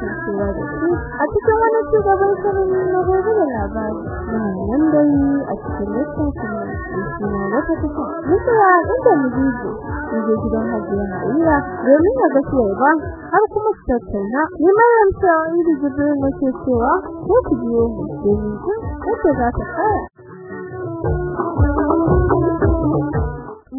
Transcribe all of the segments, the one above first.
da ku a cikin wani cigaban shirin na gobe da labari. Muna nan dai a cikin littafin da suna wata kusa. Mutuwa inda mu jiji. Muje gidan Hajiya Maria domin ya ga cewa har kuma su tattauna. Ni Maryam ta Jibril nake cewa ko ku biyo mu domin ku kace za ta fara.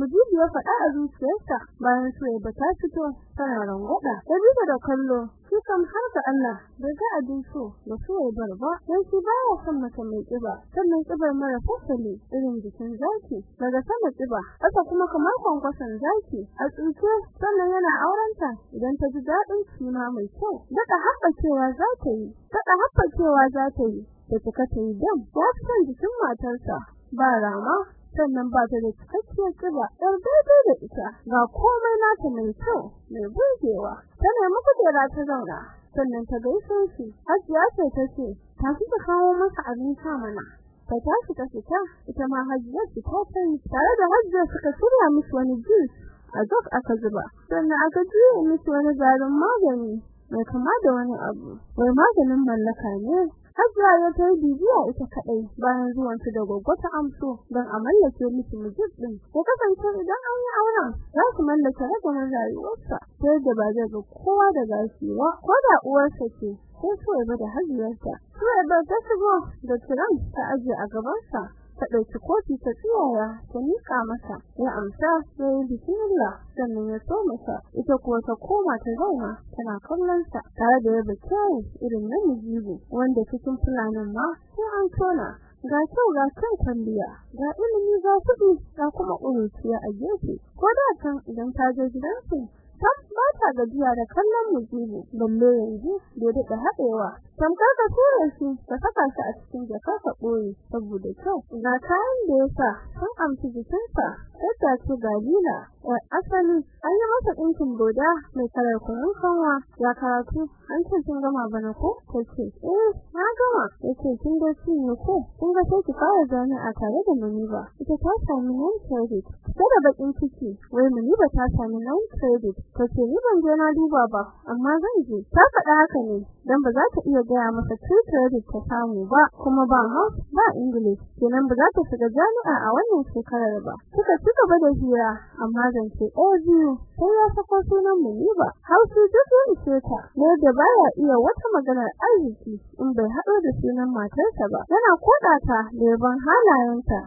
Mujibu ya faɗa a zuciyarsa bayan Suwaiba ta fito tana rangwada. Ta bisa da kallo, shi kam har ga Allah bai ga abin so da Suwaibar ba, dan shi baya son mace mai kiba. Sannan kibar mara fasali irin jikin zaki, daga sama kiba, haka kuma kamar kwankwason zaki. A tsuke sannan yana aurenta idan ta ji daɗin suna mai kyau. Daga haɓa cewa za ta yi, daga haɓa cewa za ta yi. Da ta yi dam, ya fi son jikin matarsa. Ba rama, sannan ba ta da cikakkiyar kiba ɗan daidai da ita. Ga komai nata mai kyau mai burgewa ta nemi kujera ta zauna sannan ta gaishe shi. Hajiya ce ta ce ta fi ta kawo masa abin sha mana. Ta tashi ta fita ita ma hajiyar ta ta tare da hajiyar suka shirya musu wani juice a jok aka zuba. Sannan aka juya musu wani garin magani mai kama da wani abu. Wai maganin mallaka ne? Hajiya ya ta yi bibiya ita kaɗai bayan zuwan su da ta amso don a mallake miki mijin ɗin. Ko kasance idan an yi auren za su mallake ragamin rayuwarsa ta yadda ba zai ga kowa da gashi ba ko da uwarsa ce sai so ya da hajiyarsa. So ya ta shigo da tiran ta ajiye a gabansa ta ɗauki kofi ta tsiyaya ta miƙa masa. Ya amsa ya yi bismillah sannan ya so masa. Ita kuwa ta koma ta zauna tana kallon sa tare da yaba kyau irin na mijibu wanda cikin fulanin ma sai an tona. Ga kyau ga kan kwalliya ga ilimi ga kuɗi ga kuma ƙuruciya a gefe. Ko da can idan ta je gidansu tas ba ta gajiya da kallon mujibu balle yanzu da ya daɗa haɗewa. Tamkar ka tura shi ka saka shi a cikin jakar ka ɓoye saboda kyau. Ga kayan da ya sa sun amshi jikinsa yadda ce galila wa asali an yi masa ɗinkin boda mai kalar kunun kanwa. Ya karatu an ce kin gama bana ko? Ta ce eh na gama. Ya ce kin da shi ne ko? Kun ga sai ki fara jami'a tare da Muniba ita ta sami non credit ta da bakin ciki. Wai Muniba ta sami non credit ta ce ni ban je na duba ba amma zan je. Ta faɗa haka ne dan ba za ta iya gaya masa true credit ta samu ba kuma ba house ba english. Kenan ba za ta shiga jami'a a wannan shekarar ba. Suka ci gaba da hira amma zan ce ɗaya biyu sai ya sako sunan Muniba hausu duk wani sheta ne da baya iya wata maganar arziki in bai haɗo da sunan matarsa ba. Yana koda ta da yaban halayenta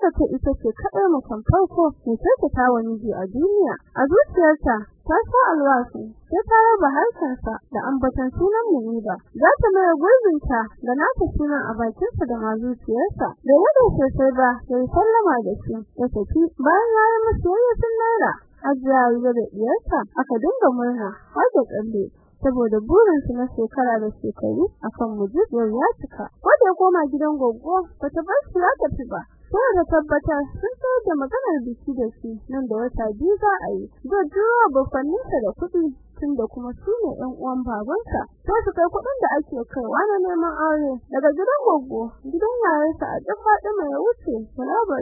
ka ce ita ce kaɗai mutum farko mai kyautata wa miji a duniya. A zuciyarta ta sa alwasu ta raba harshensa da ambatan sunan Muniba za ta mai gurbinta da nata sunan a bakinsa da mazuciyarsa da yadda sosai ba sai sallama da shi ya tafi. Bayan ya yi masa yayyacin naira ajiya da diyarsa aka dinga murna har da tsalle saboda burinsu na shekara da shekaru akan mujib yau ya cika. Wanda ya koma gidan goggo ba ta bar shi ya tafi ba. Sai da tabbatar sun sayar da maganar biki da shi nan da wata biyu za a yi. Zai jiro bafanninsa da kuɗi tunda kuma su ne ɗan uwan babansa. Sai su kai kuɗin da ake kaiwa na neman aure. Daga gidan goggo gidan yayarsa a duk Fatima ya wuce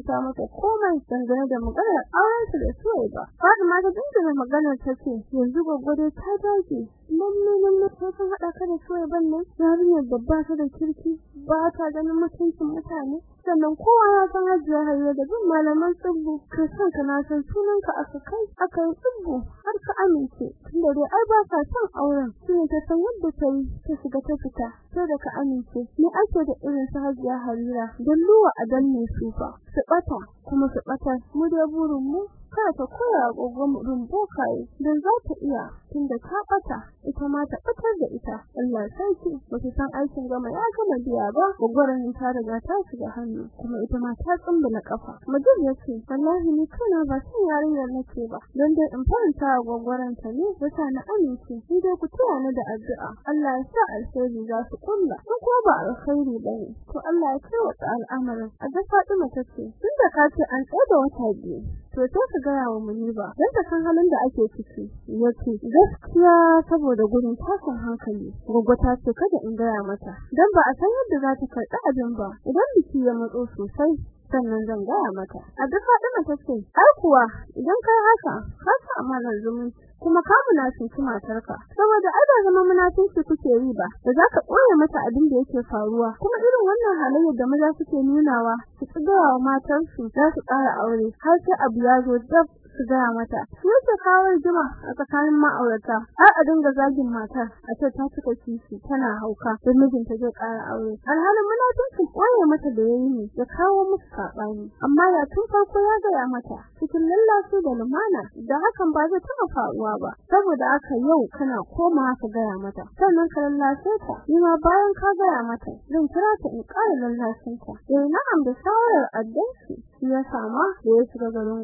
ta masa komai dangane da maganar auren su da suwai ba. Fatima ta dingina maganar ta ce yanzu goggo dai ta dage. Lalle lalle ta san haɗa ka da suwai ban nan. Yarinyar babba ta da kirki ba ta ganin mutuncin mutane. Sannan kowa ya san hajiya hayya da bin malaman tsibbu. Ka san ka na san sunanka aka kai aka yi tsibbu. Har ka amince. Tunda dai ai ba ka son auren. Shi ta san yadda ta yi ta shiga ta fita sai da ka amince. Ni ake da irin su hajiya harira don luwa a danne su fa. Su bata kuma su bata mu da burin mu kada ta koya gogon rumbo kai dan za ta iya tunda ta bata ita ma ta batar da ita. Allah sarki bata san aikin gama ya gama biya ba gogoran ta riga ta shiga hannu kuma ita ma ta tsumbula kafa mujib ya ce wallahi ni kana ba san yarinyar nake ba dan dai in faranta gogoran ta ne wata na amince ni dai ku taya ni da addu'a. Allah ya sa alheri za su kulla ko ko ba alheri ba ne to Allah ya kai wa al'amarin. A ga Fatima tace tunda ka ce an tsada wata biyu to ka gaya wa Muniba dan ta san halin da ake ciki. Yace gaskiya saboda gurin tashin hankali gogo ta ce kada in gaya mata dan ba a san yadda za ta karɓi abin ba. Idan biki ya matso sosai sannan zan gaya mata. A duk Fatima tace ai kuwa idan kai haka ka sa amanar zumunci. Kuma ka munafinci matarka. Saboda ai ba zama munafinci kuke yi ba da zaka koya mata abin da yake faruwa. Kuma irin wannan halayyar da maza suke nunawa su tsigawa matansu za su ƙara aure har sai abu ya zo dab su gaya mata. Yake kawo rigima a tsakanin ma'aurata har a dinga zagin matar a ce ta cika kishi tana hauka don mijinta zai ƙara aure. Alhalin munafincin koye mata da yayi ne ya kawo musu saɓani. Amma ya tun farko ya gaya mata cikin lallashi da lumana da hakan ba zai taɓa faruwa ba saboda haka yau kana koma ka gaya mata. Sannan ka lallashe ta ni ma bayan ka gaya mata zan kira ta in ƙara lallashin ta eh na'am da shawarar addanci. Ya sama da ya shiga garin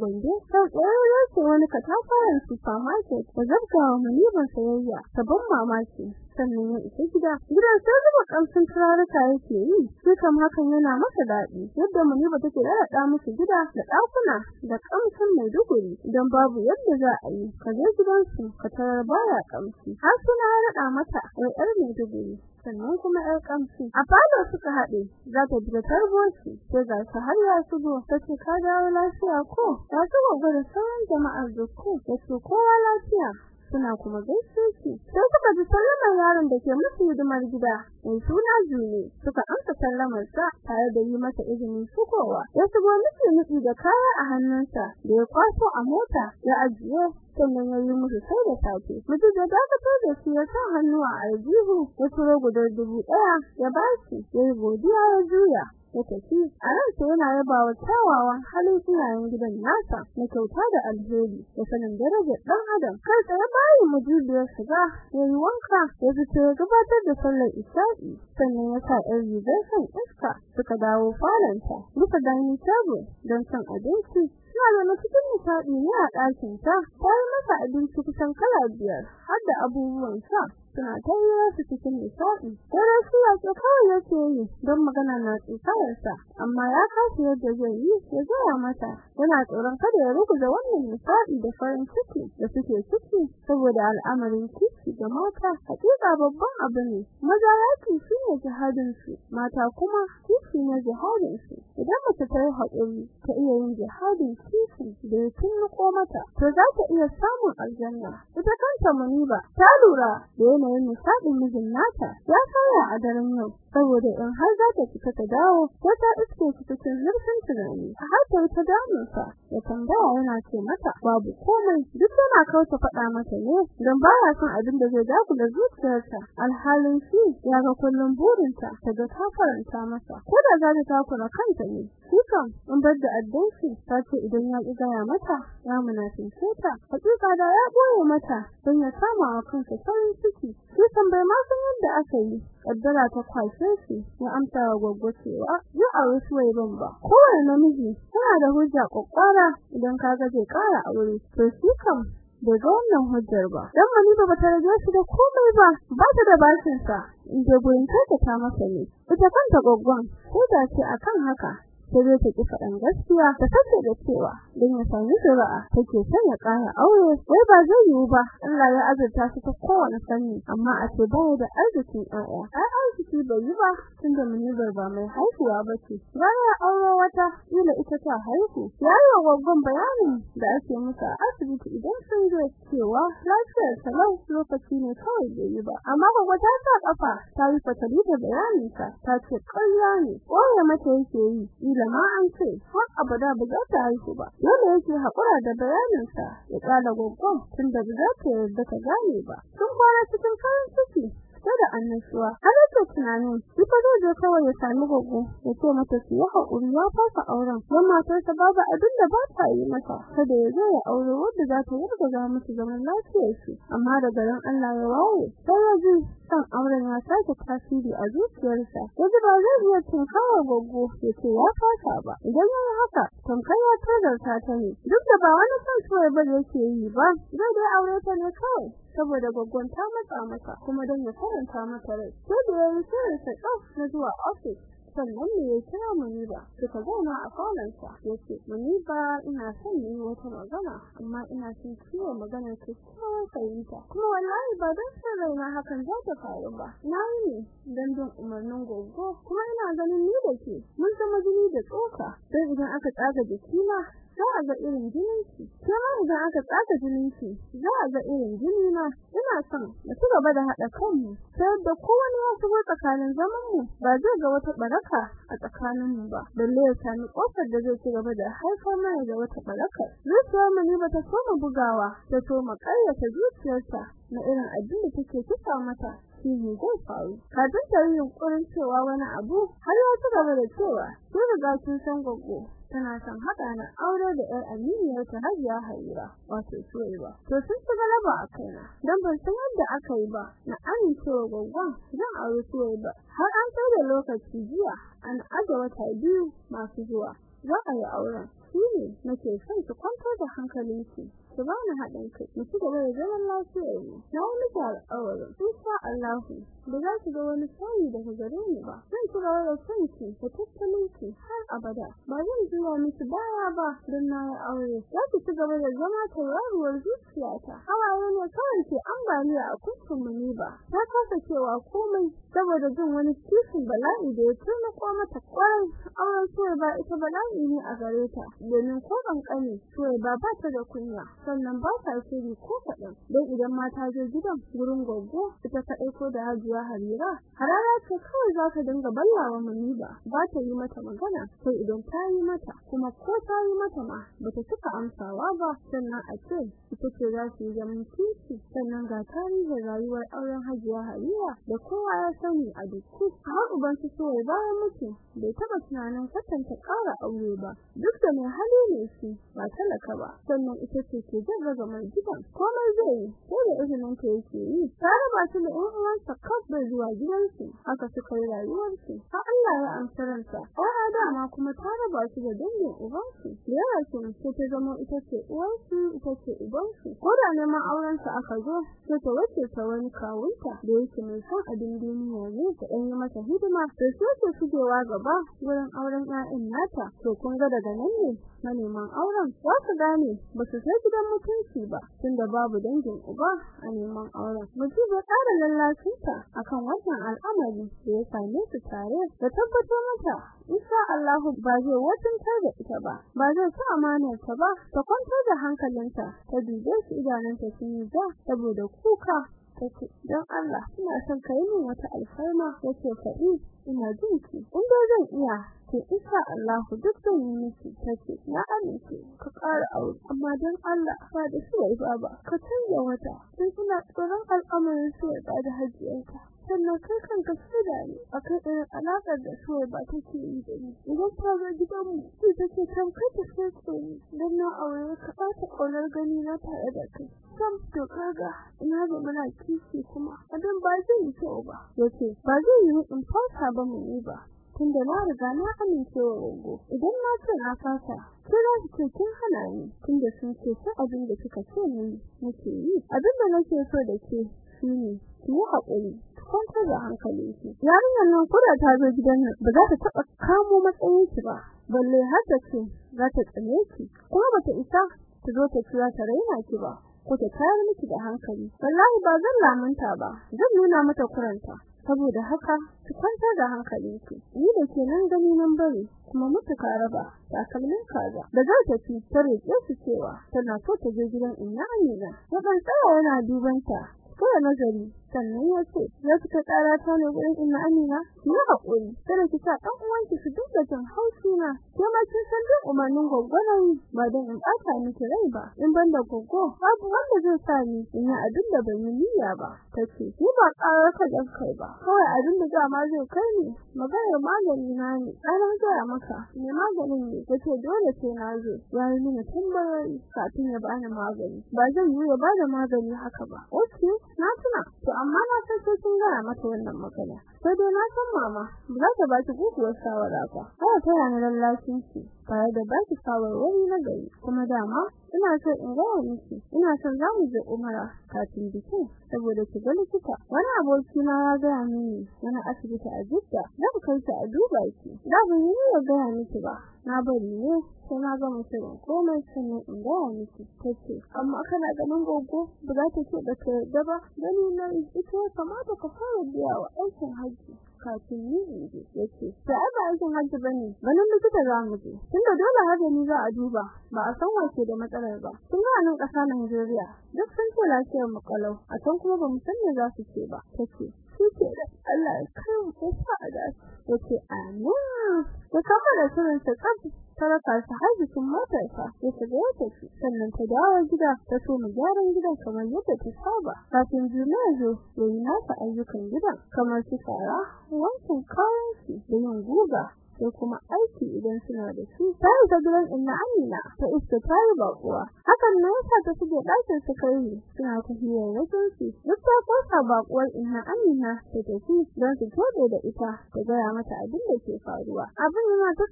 tsaye ya ce wani katafaren supermarket da zabga wa muniban sayayya sabon mamaki. Sannan ya isa gida. Gidan sai zuba kamshin turaruka yake yi sai kam hakan yana masa daɗi. Yadda muniba take rada musu gida da ɗakuna da kamshin mai duguri idan babu yadda za a yi ka je gidansu ka tarar baya kamshi har suna rada mata yar mai duguri sannan kuma ƴar kamshi a falo suka haɗe za ta bi tarboci sai ga su har ya shigo. Tace ka dawo lafiya ko? Ta shigo gurin sauran jama'ar dukku ya ce kowa lafiya. Suna kuma gaishe shi. Sai suka ji sallamar yaron da ke musu hidimar gida mai suna Juni suka amsa sallamar sa tare da yi masa izinin shigowa. Ya shigo miki nufi da kaya a hannunsa da ya kwaso a mota ya ajiye sannan ya yi musu sai da safe. Mutum da dakatar da shi ya sa hannu a aljihu ya turo gudar dubu ɗaya ya ba shi ya yi godiya ya juya. Ya tafi a ransa yana yaba wa kyawawan halin iyayen gidan nasa na kyauta da alheri da sanin darajar ɗan adam. Kai tsaye bayan mujibiyar shiga ya yi wanka ya fito gabatar da sallar isha'i sannan ya sa ɗan rigar shan iska suka dawo falonta. Bisa dining table don cin abinci suna zama cikin nishaɗi ne a ɗakin ta yi masa abinci kusan kala biyar har da abubuwan sha. Suna tayyara su cikin nishaɗi dare shi ya ce kawai yake yi don magana na tsikararsa amma ya kasu yadda zai yi ya gaya mata yana tsoron kada ya ruguza wannan nishaɗi da farin ciki da suke ciki saboda al'amarin kishi da mata. Hakika babban abu ne maza yaki shi ne jihadin mata kuma kishi ne jihadin su idan mace ta yi haƙuri ta iya yin jihadin kishi da ya tunnuko mata to za ta iya samun aljanna. Ita kanta muniba ta lura da yanayin nishaɗin mijin nata ya sauya a daren yau saboda in har za ta fita ta dawo ko ta iske shi cikin zurfin tunani a har ta ta damu sa ya tambaya yana ce mata babu komai duk yana kauta faɗa mata ne don baya son abin da zai dagula zuciyarta. Alhalin shi ya ga kullum burinta ta ga ta faranta masa ko da za ta takura kanta ne. Shi kan in bar da addanci ta ce idan ya ƙi gaya mata ya munafince ta. Hakika da ya ɓoye mata don ya sama wa kansa farin ciki. Shi kan bai ma san yadda aka yi. Kaddara ta kwashe shi ya amsa wa goggo cewa ya aure shi wai ban ba. Kowane namiji yana da hujja kokkara idan kaga zai kara aure. To shi kam bai ga wannan hujjar ba. Dan mani ba ta rage shi da komai ba ba ta da bashin sa inda gurin ta masa ne. Ita kanta goggon ko da ce akan haka sai dai ta ki faɗan gaskiya. Ta kace da cewa don ya sami zuri'a take son ya ƙara aure wai ba zai yiwu ba. Allah ya azurta shi ta kowane fanni amma a ce ba da arzikin ƴaƴa. Ai arziki bai yi ba tunda munibar ba mai haihuwa ba ce. Ya aure wata ila ita ta haihu. Ya yi wa gwaggon bayanin da ake musu a asibiti idan sun zo cewa lafiyar salau lokaci ne kawai bai yi ba. Amma gwagwa ta sa kafa ta yi fatali da bayaninsa ta ce ƙarya ne. Ƙoya mata yake yi da ma an ce har abada ba za ta haihu ba. Dole yake hakura da bayaninsa ya kala goggon tunda ba za ta yarda ta gane ba. Sun fara cikin farin ciki sai da annashuwa. Har yake tunanin ita zai je kawai ya sami gogo ya ce mata ki yi haƙuri ya fasa auren. Don matarsa babu abin da ba ta yi mata. Kada ya zo ya aure wadda za ta wargaza musu zaman lafiyar shi. Amma da garin Allah ya waye sai ya ji san auren ya sake tasiri a zuciyarsa. Yaji ba zai iya tunkawa gogo ya ce ya fasa ba. Idan ya haka tamkar ya tazarta ta ne. Duk da ba wani son soyayya ba yake yi ba zai dai aure ta ne kawai. Saboda gwaggon ta matsa masa kuma don ya faranta mata rai. Sai da shirin sa na zuwa office sannan ne ya kira muni ba suka zauna a falonsa. Yace muni ba ina son ni wata magana amma ina son kiwo magana ce kawai fahimta. Kuma wallahi ba don san raina hakan za ta faru ba. Na yi ne don bin umarnin gogo kuma ina ganin ni da ke mun zama jini da tsoka. Don idan aka tsaga jikina za a ga irin jininki kuma idan aka tsaka jininki za a ga irin jini na ina son mu ci gaba da hada kanmu sai da kowane ya shigo tsakanin zaman mu ba zai ga wata baraka a tsakanin mu ba. Balle ya sami ƙofar da zai ci gaba da haifar mana da wata baraka zuciyar mu ne ba ta soma bugawa ta soma kayyata zuciyarta na irin abin da take kisa mata shi ne zai faru. Kafin ta yi yunkurin cewa wani abu har ya ci gaba da cewa kin riga kin san gogo tana son haɗa na aure da ƴar aminiyar ta Hajiya Harira wato Suwaiba to sun ci galaba a kaina dan ban san yadda aka yi ba na amincewa gwaggon zan aure Suwaiba har an kai da lokaci jiya an aje wata biyu masu zuwa za a yi auren. Shi ne nake son su kwantar da hankalinki. Su ba ni haɗin kai mu ci gaba da zaman lafiyar mu na wani alƙawarin insha Allah ba za ki ga wani sauyi daga gare ni ba zan ci gaba da son ki da tattalin ki har abada ba zan juya miki baya ba don na yi aure za ki ci gaba da zama tauraruwar zuciyata hawaye ne kawai ke ambaliya a kuskun mu ne ba ta kasa cewa komai saboda jin wani kishin bala'i da ya tuna ko mata ƙwarai auren suwai ba ita bala'i ne a gare ta domin ko kankani suwai ba ba ta da kunya sannan ba ta shiri ko kaɗan. Don idan mata je gidan gurin goggo ita ta aiko da hajiya harira. Harara ce kawai za ka dinga ballawa muni ba ba ta yi mata magana sai idan ta yi mata. Kuma ko ta yi mata ma ba ta cika amsawa ba. Sannan a ce ita ce za su yi zaman kishi sannan ga tarihin rayuwar auren hajiya harira da kowa ya sani a dukku har uban su so ya bayan mutu bai taba tunanin kwatanta ƙara aure ba. Duk da mai hali ne shi ba talaka ba. Sannan ita ce ke raga mai gidan komai zai yi sai da izinin ta yake yi ta raba su da ɗan uwansa kaf bai zuwa gidansu haka suka yi rayuwarsu har Allah ya amsa ransa ɗaya dama kuma ta raba su da dangin ubansu da yawa sai ta zama ita ce uwansu ita ce ubansu ko da neman aurensa aka zo sai ta wace ta wani kawunta da yake mai son abin duniya ne ta ɗan yi masa hidima da sai ta shigewa gaba wurin auren 'ya'yan nata to kun ga daga nan ne na neman auren za su gane ba su sai gidan mutunci ba tunda babu dangin uba a neman auren. Mutum ya ƙara lallacinta akan wannan al'amari da ya same su tare da tabbatar mata insha Allah ba zai watuntar da ita ba ba zai sa amanar ta ba. Ta kwantar da hankalinta ta dube su idanunta sun yi ja saboda kuka. Take don Allah ina son kai min wata alfarma ya ce faɗi ina jin ki. In dai zan iya to insha Allah duk zan yi miki tace na amince ka ƙara aure. Amma don Allah ba da shi wai baba ka canza wata sai kuna tsoron al'amarin su da hajiyarka. Sannan kai kanka shaida ne akan irin alaƙar da suwai ba take yi da ni idan ta zo gidanmu sai take tamkar ta sai ni don na aure ka ba ta ƙaunar gani na tare da kai. Sam to kaga ina ga muna kishi kuma. Abin ba zai yi kyau ba. Yace ba zai yi in fasa ba mu yi ba. Tunda na riga na amince wa idan na ce na fasa kira ce kin hana ni. Tunda sun ce ta abin da kika ce ni nake yi. Abin da nake so da ke shine yi haƙuri kwantar da hankalinki. Yarinyar nan kuda ta zo gidan nan ba za ta taɓa kamo matsayinki ba balle har da ce za ta tsane ki kuma bata isa ta zo ta kira ta raina ki ba ko ta tayar miki da hankali. Wallahi ba zan lamunta ba zan nuna mata kuranta saboda haka ki kwantar da hankalinki. Ni da ke nan gani nan bari kuma mutu ka raba takalmin kaza. Da za ta fi ta riƙe su cewa tana so ta je gidan inna amina. Ya kan tsaya yana duban ta kawai nazari sannan ya ce ya fita tsara ta ne gurin inna amina? Ki haƙuri kada ki sa ɗan uwanki su dinga jin haushi na. Ke ma kin san duk umarnin gwaggwaron ba don in ɓata miki rai ba. In ban da gwaggo babu wanda zai sa ni in yi abin da ban yi niyya ba. Ta ce ni ba ƙarar ka dan kai ba. Kawai abin da dama zai kai ni maganar magani na ne. Ranar gaya maka me maganin ne? Ya ce dole sai na zo. Ya yi mini tambayoyi kafin ya bani magani. Ba zan yi ya ba da magani haka ba. Ok na tuna. To amma na san sai kin gaya mata wannan magana. Sai dai na san mama ba za ta ba ki guguwar shawara ba. Kada ta yana lallacin ki tare da baki shawarwari na gari. Kuma dama ina so in ga miki ina son za mu je umara kafin bikin saboda ki ga likita. Wani aboki na ya ga mini wani asibiti a Jidda zan kai ki a duba ki da ban yi ya ga miki ba na bari ne sai na ga mutum komai sannan in ga miki. Tace amma kana ganin gogo ba za ta ce da ta yarda ba gani na ita kamata ka fara biya wa aikin haji kafin ni in je. Yace sai ba aikin haji ba ne ganin likita za mu je. Tunda dole haka ni za a duba ba a san wace da matsalar ba. Tun ga nan kasa Najeriya duk sun ce lafiyar mu kalau a can kuma ba mu san me za su ce ba tace shi da Allah ya kai mu sa a da ya ce amin ya kama da sunan sa tsab taraka shi har jikin motarsa ya shiga ya tafi sannan ta dawo gida ta so mu gyaran gidan kamar yadda ta saba kafin juna zo yayi nasa ayyukan gidan kamar su fara wankin kayan da yin guga sai kuma aiki idan suna da su sai ta gidan inna amina ta iska tayi bakuwa hakan ne yasa ta shige ɗakin su kai suna tafiya wajen su duk ta kosa bakuwar inna amina ta tafi don su tode da ita ta gaya mata abin da ke faruwa. Abin yana ta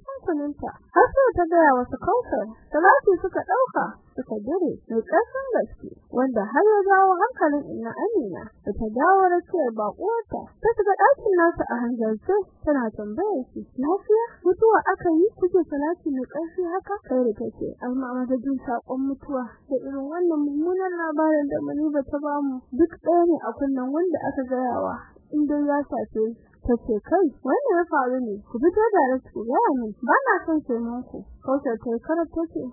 har sai ta gaya wasu kausar salati suka ɗauka suka dire mai ƙarfin gaske wanda har ya dawo hankalin inna amina da ta dawo rakiyar bakuwarta ta shiga ɗakin nasu a hanzarce tana tambayar shi lafiya? Mutuwa aka yi? Kuke salati mai ƙarfi haka? Kai da take amma mata jin saƙon mutuwa da irin wannan mummunan labarin da Maniba ta ba mu duk ɗaya ne a kunnen wanda aka gayawa in dai ya sace tace kai wannan ya faru ne? Ku fito da rasu ya min ba na son sai ku kautar ta karata ce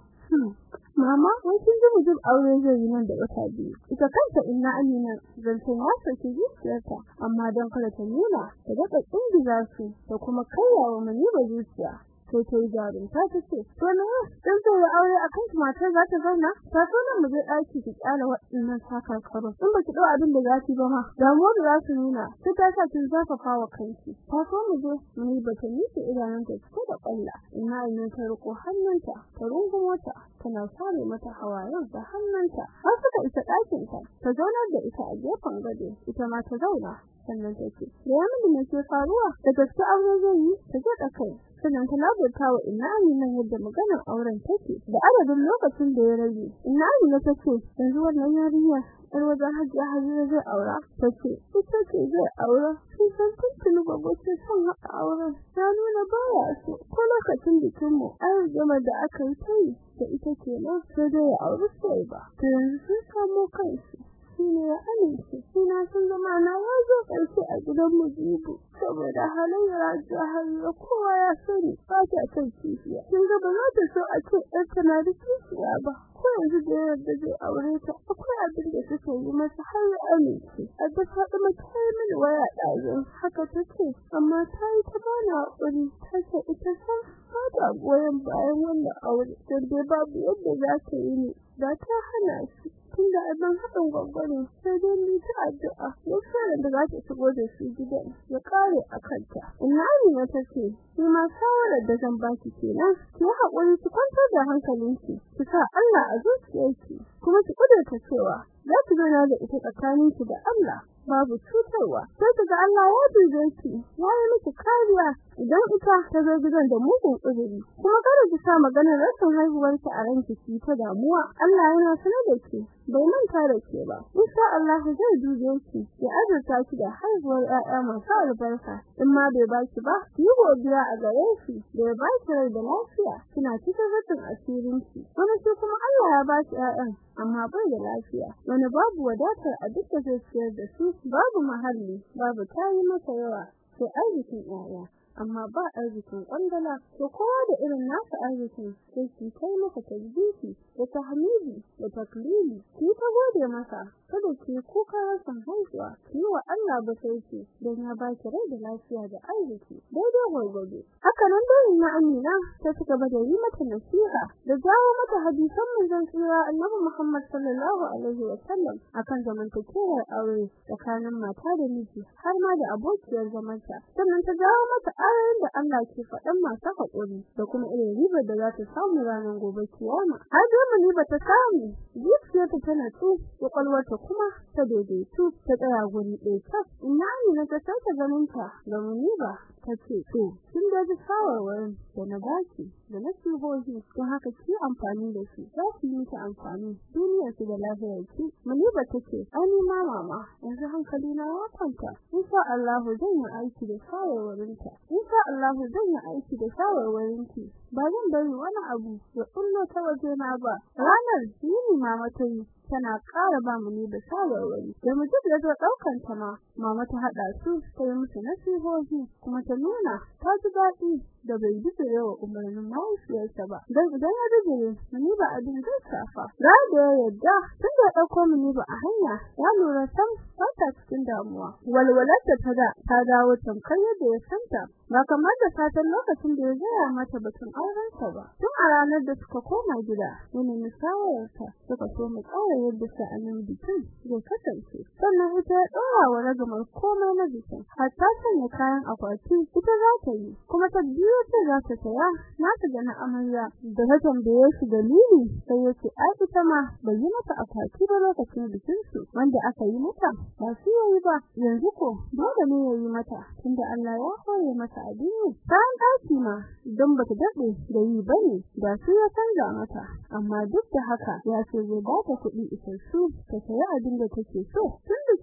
Mama, wai kin ji mujib aure zai nan da wata biyu. Ita kanta inna Amina zancen ya saki zuciyarta, amma don kada ta nuna ta daɗa ingiza su da kuma kaiwa mani ba zuciya. Sai ta yi jarumta ta ce to na dan zai aure akan matar za ta zauna? Ta so nan mu je ɗaki ki kyala waɗannan sakar karo in ba ki ɗau abin da za ki ba ma damuwa da za su nuna sai ta sa kin zafafa wa kanki. Ta so mu je mu yi bata nike idanunta cike da ƙwalla. Ina ina ta riko hannunta ta rungumo ta tana sare mata hawayen da hannunta. Har suka isa ɗakinta ta zaunar da ita a gefen gado. Ita ma ta zauna sannan ta ce da yamin ke faruwa da gaske aure zai yi? Ta je da kai. Sannan ta labarta wa inna amina yadda maganar auren take da adadin lokacin da ya rage. Inna amina ta ce yanzu wannan yarinya yar wajen hajiya hajira zai aura? Ta ce ita ce zai aura. Sun san tuntuni babu ce son haɗa auren. Ya nuna baya so. Ko lokacin bikinmu an rigimar da aka yi ta yi da ita kenan sai dai ya auri sai ba to yanzu sun samo kansu. Shine ya amince ina sun zama na wazo ƙarshe a gidan mujibu saboda halayyar jahiliya kowa ya sani ba ta kan kishiya. Kin ga ba za ta so a ce ɗan tana da kishiya ba. Ko yanzu da yadda zai aure ta akwai abin da suka yi masa har ya amince. A da Fatima ta yi mini waya ɗazun haka ta ce amma ta yi ta bani haƙuri. Ta ce ita san ba ta goyon bayan wannan aure don dai babu yadda za ta yi ne da ta hana shi. Tunda abin haɗin gwagwaro sai dai ni ta addu'a. Duk sanin da za ta shigo da shi gidan ya kare a kanta. Ina amina ta ce shi ma shawarar da zan baki kenan ki haƙuri ki kwantar da hankalinki ki sa Allah a zuciyarki kuma ki kudurta cewa za ki zauna da ita tsakaninki da Allah. Babu cutarwa. Sai kaga Allah ya dube ki ya yi miki kariya. Idan ita ta zo gidan da mugun uzuri kuma kada ki sa maganar rashin haihuwar ki a ranki ki ta damuwa. Allah yana sanar da ki bai manta da ke ba. Insha Allah zai dube ki ya azurta ki da haihuwar ƴaƴa masu albarka. In ma bai baki ba ki godiya a gare shi da ya baki rai da lafiya. Kina cikin rufin asirin ki. Wani sai kuma Allah ya baki ƴaƴan amma bai da lafiya. Wani babu wadatar a duk da zai ciyar da su babu mahalli babu tayi masa yawa sai arzikin ƴaƴa. Amma ba arzikin kwandala to kowa da irin nasa arzikin sai ki kai masa tasbihi da tahmidi da taklili. Ki ta gode masa kada ki kuka san haihuwa. Ki wa Allah ba sai ki dan ya baki rai da lafiya da arziki. Daidai gwargwado. Haka nan dai na Amina ta ci gaba da yi mata nasiha da jawo mata hadisan manzon tsira Annabi Muhammad sallallahu alaihi wa sallam akan zamantakewar aure tsakanin mata da miji har ma da abokiyar zamanta. Sannan ta jawo mata ayoyin da Allah ke faɗan masu haƙuri da kuma irin ribar da za ta samu ranar gobe kiyama. Har da mu ba ta samu zuciyarta tana tsu kwakwalwarta kuma ta daidaitu ta tsaya guri ɗaya ta ina ne na ta sake ganin ta ga muniba ta ce to kin da shawarwarin da na baki da nasihohi don haka ki amfani da shi. Za ki yi miki amfani. Duniyar ki da lafiyar ki Muniba tace ani ma mama yanzu hankali na ya kwanta. Insha Allah zan yi aiki da shawarwarinta. Insha Allah zan yi aiki da shawarwarinki. Ba zan bari wani abu ya kullo ta waje na ba. Ranar yini mama ta yi tana ƙara ba mu ne da shawarwari. Da mutum da zo ɗaukan ta ma mama ta hada su ta yi musu nasihohi kuma ta nuna ta ji daɗi. Da bai bi da yawa umarnin mahaifiyarsa ba. Dan idan ya bijire muni ba abin zai shafa. Da da yadda tun da ɗauko muni ba a hanya. Ya lura sam ba cikin damuwa. Walwalarta ta da ta dawo tamkar yadda ya santa. Ba kamar da satan lokacin da ya gaya mata batun aurensa ba. Tun a ranar da suka koma gida yana misawarsa suka so mu tsara yadda sa'anin bikin zai kasance. Sannan ita ya ɗora wa ragamar komai na bikin. Har ta sanya kayan akwati ita za ta yi. Kuma ta biyo ce za ta saya na ta ga na amarya da ta tambaye shi dalili sai ya ce ai ita ma bai yi mata akwati ba lokacin bikin su wanda aka yi mata ba shi yayi ba yanzu ko dole ne yayi mata tunda Allah ya koye mata abin san daki ma don bata daɗe da yi ba ne da su ya canza mata amma duk da haka ya ce zai ba ta kuɗi isassu ta saya abin da take so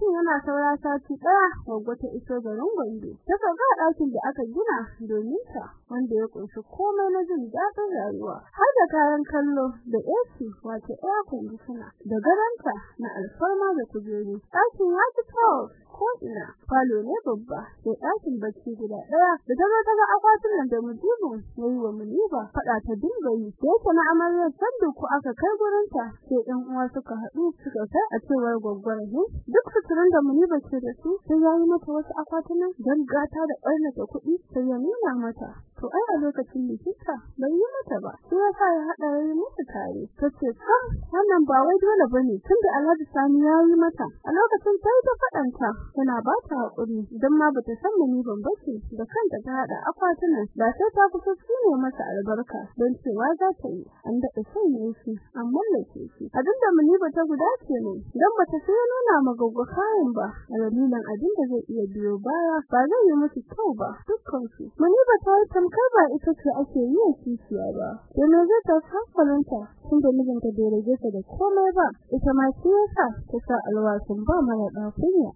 bikin yana saura sati ɗaya gwaggo ta iso garin Gombe. Ta ga ɗakin da aka gina domin ta wanda ya ƙunshi komai na jin daɗin rayuwa. Har da kayan kallo da AC wato air conditioner da garanta na alfarma da kujeru. Ɗakin ya ci ko ina falo ne babba sai ɗakin bacci guda ɗaya. Da daga daga akwatin nan da mujibu yayi wa muniba fada ta dinga yi. Sai ta na amarya san ku aka kai gurin ta sai ɗan uwa suka haɗu suka kai a cewar gwaggwar ne duk suturin da muniba ce da su sai yayi mata wasu akwatuna dan gata da ɓarnata kuɗi sai ya nuna mata. To ai a lokacin bikinta bai yi mata ba sai ya sa ya hada yayi musu tare. Tace kam wannan ba wai dole ba ne tunda Alhaji Sani ya yi mata. A lokacin sai ta fadanta tana ba ta haƙuri dan ma bata san mani ban bace da kanta ta hada akwatunan. Da sai ta kusa tsine masa albarka don cewa za ta yi an daɗa sanya shi an mallake shi. Abinda mani bata guda ce ne dan bata sai nuna magaggo kayan ba. A dalilin abin da zai iya biyo baya ba zai yi musu kyau ba dukkan su mani bata yi tamkar ba ita ce ake yi kishiya ba. Da me zai ta hankalinta tunda mijinta bai rage ta da komai ba? Ita ma shi yasa ta sa alwasin ba mara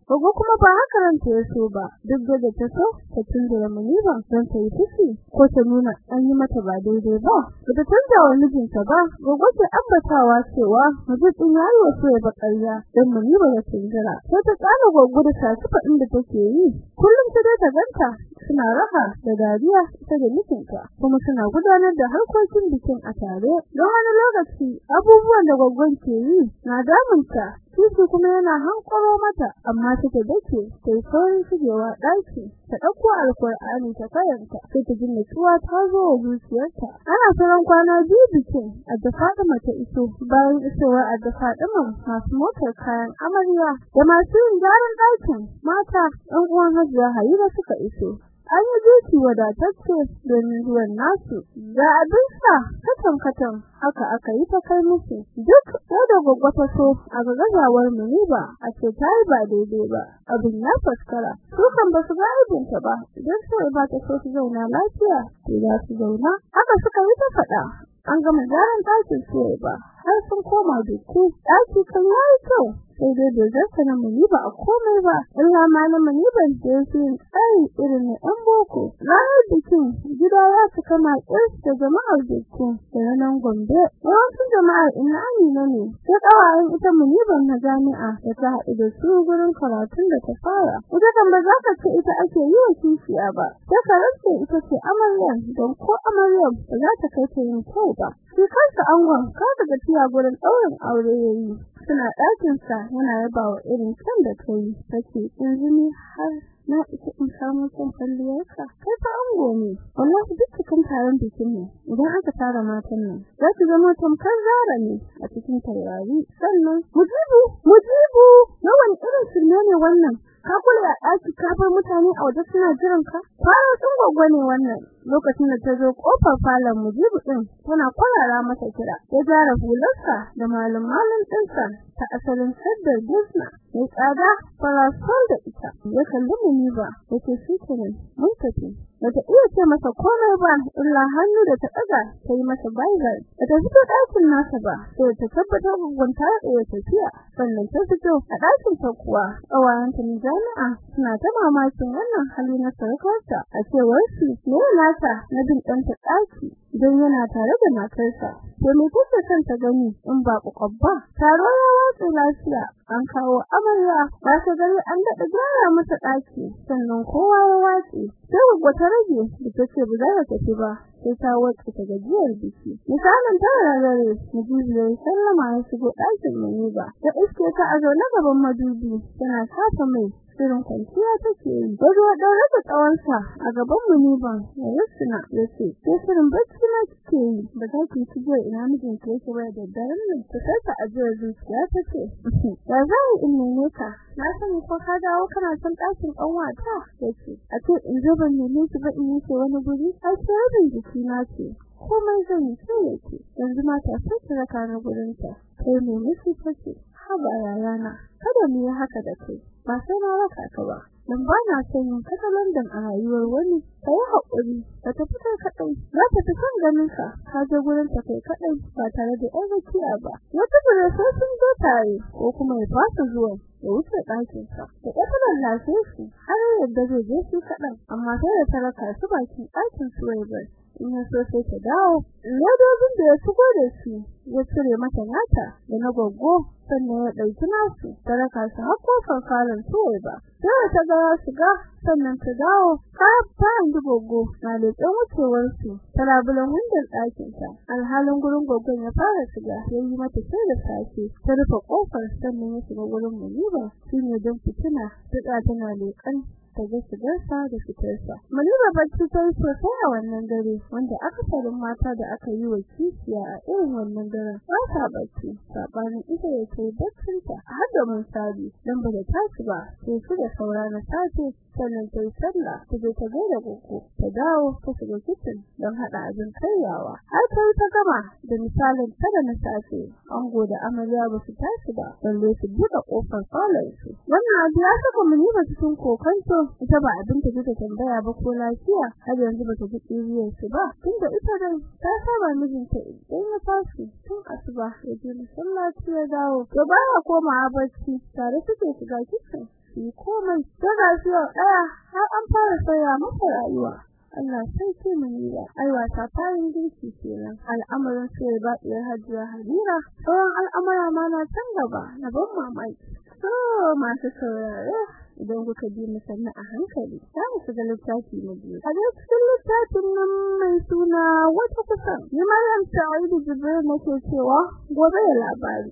gogo kuma ba haka ranta ya so ba. Duk da ta so ta tunzura muniba don ta yi fushi ko ta nuna an yi mata ba daidai ba. Bata canza wa mijinta ba. Gogo ta ambatawa cewa mijin ya yi wasu ya bakarya don muniba ya tunzura. Sai ta tsara gogo da tafi faɗin da take yi. Kullum ta ta ganta suna raha da dariya ita da mijinta kuma suna gudanar da harkokin bikin a tare. Don wani lokaci abubuwan da gwaggon ke yi na damunta. Kishi kuma yana hankoro mata amma take dake sai saurin shigewa daki ta ɗauko alkur'ani ta karanta sai ta ji nutsuwa ta zo zuciyarta. Ana sauran kwana biyu bikin adda Fatima ta iso bayan isowa adda Fatima masu motar kayan amarya da masu yin gyaran ɗakin mata ɗan uwan Hajiya Halima suka iso. An duki wadatacce domin ruwan nasu. Ga abin sa katan katan haka aka yi ta kai musu. Duk da goggo ta so a gagawar mu ne ba a ce ta yi ba daidai ba. Abin ya faskara. Su kan ba su ga aibinta ba. Idan sai ba ta so su zauna lafiya sai za su zauna. Haka suka yi ta faɗa. An gama gyaran ɗakin sai ba. Har sun koma duku ɗaki kan yayi kyau. Sai dai da zaka na muni ba a komai ba. Illa malamin ni ban je shi tsari irin na ɗan boko. Ranar bikin gida ya cika maƙis da jama'ar bikin. Da ranar gombe wasu jama'ar ina amina ne. Sai ƙawayen ita muni ban na jami'a da ta haɗu da su gurin karatun da ta fara. Ita kan ba za ka ce ita ake yi wa kishiya ba. Ta karanta ita ce amaryar don ko amaryar ba za ta kai ta yin kyau ba. Shi kansa angon ka daga tiya gurin ɗaurin aure yayi suna ɗakin sa yana yaba wa irin kan da ta yi. Take injini har na ita in samu son kalliyarka kai ta ango ne. Wallahi duk cikin taron bikin ne idan aka tara matan nan za su zama tamkar zara ne a cikin taurari. Sannan mujibu mujibu yawan irin shirme ne wannan? Ka kula a ɗaki ka bar mutane a waje suna jiran ka? Fara sun gwagwa ne wannan lokacin da ta zo ƙofar falon mujibu din tana kwarara masa kira. Ya jara hularsa da malum malum dinsa ta asalin saddar disna mai tsada farasol da ita. Ya kalli muniba ya ce shi kenan mun tafi. Bata iya ce masa komai ba illa hannu da ta daga ta yi masa baibai bata fito ɗakin nasa ba sai ta tabbatar gunta da ya tafiya. Sannan ta fito a ɗakin ta kuwa ƙawayenta na jami'a suna ta mamakin wannan hali na sarkarta a cewar su ne nata na bin ɗanta ɗaki don yana tare da matarsa? To me take son ta gani in ba kokobba taro ya watsa lafiya an kawo amarya. Ba ta gani an daɗa gyara masa ɗaki sannan kowa ya watse. Sai wata rage da take ba za ta tafi ba. Ta wace ta gajiyar biki misalin ta rarare mujibiyar sallama ya shigo ɗakin mai ba ta iske ta a zaune gaban madubi tana kafa mai shirin kwanciya take yi. Gado daure da tsawonsa a gaban muniban ya rusuna ya ce ke shirin bacci na kike yi? Ba za ki ci jiya ina mijin ki yake ba da daren nan? Ta saka ajiyar zuciya tace ya za in neme ka? Na san ko ka dawo kana son ɗakin ƙanwata? Yace a ce in zo ban neme ki ba in yi wani guri? A ce rabin jiki. Na ce komai zan yi sai yake yanzu sai ta raka na gurinta kai ne miki take haba yayana kada mu yi haka da kai ba sai na raka ka ba. Dan ba na son yin kasa London a rayuwar wani kai haƙuri ka tafi kai kadai za ta son ganin ka ka je gurin ta kai kadai ba tare da ɗan rakiya ba. Wata bare sai sun zo tare ko kuma ya fasa zuwa ya wuce ɗakin sa da ƙasar lafiya shi har yadda zai je shi kaɗan amma sai ta raka su bakin ɗakin su in ya so sai ta dawo. Ladobin da ya shigo da su ya cire mata nata da na goggo sannan ya ɗauki nasu ta raka su har ƙofar falon soyayya ba. Sai ta ga shiga sannan ta dawo. Ta inda goggo na da wucewar su tarabulan windin ɗakin ta alhalin gurin goggon ya fara shiga ya yi mata sai da safe. Ta rufe ƙofar sannan ya shiga gurin muniba shine don fitina duka tana leƙan ta ga shigarsa da fitarsa. Maniba bacci ta yi sosai a wannan dare wanda akasarin mata da aka yi wa kishiya a irin wannan daren ba bacci sabanin ita ya kai baccinta har da mun sabi don ba da tashi ba sai su da saura na safe sannan ta yi sallah ta je ta gaida gogo ta dawo ta shiga kitchen don haɗa abin karyawa. Har ta ta gama da misalin tara na safe ango da amarya ba su tashi ba balle su buɗe ƙofar falon su. Wannan abu ya saka Maniba cikin kokonto ita ba abin ta ta tambaya ba ko lafiya har yanzu ba ta ji tsiriyar su ba. Tunda ita dai ta saba mijinta idan ya tashi tun asuba ya je masallaci ya dawo. To baya komawa bacci tare suke shiga kitchen su komai. Daga shi ɗaya har an fara saya masa rayuwa. Allah sai ce mini da ai wata farin girki kenan. Al'amarin sai ba ɗiyar hajiya Hadira sauran al'amura ma na can gaba na ban mamaki. So masu saurare idan kuka bi mu sanna a hankali za mu shiga littafi na biyu. A cikin littafin nan mai suna wata kusan ni Maryam Sa'idu Jibril nake cewa gobe da labari.